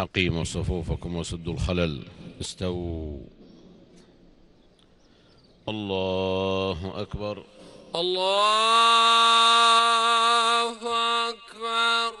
أقيموا صفوفكم وسدوا الخلل. استووا. الله أكبر. الله أكبر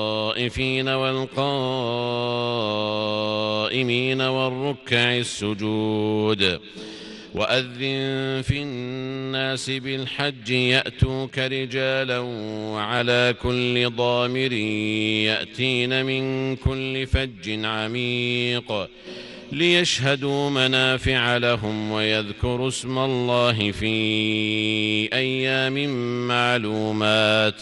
والقائمين والركع السجود. وأذن في الناس بالحج يأتوك رجالا وعلى كل ضامر يأتين من كل فج عميق ليشهدوا منافع لهم ويذكروا اسم الله في أيام معلومات.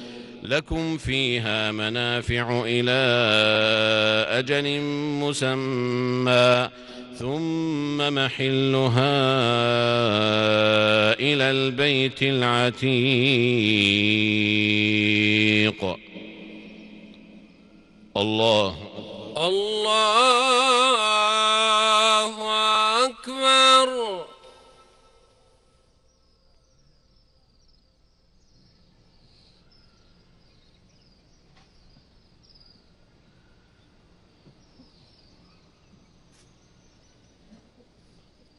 لكم فيها منافع إلى أجل مسمى ثم محلها إلى البيت العتيق. الله. الله.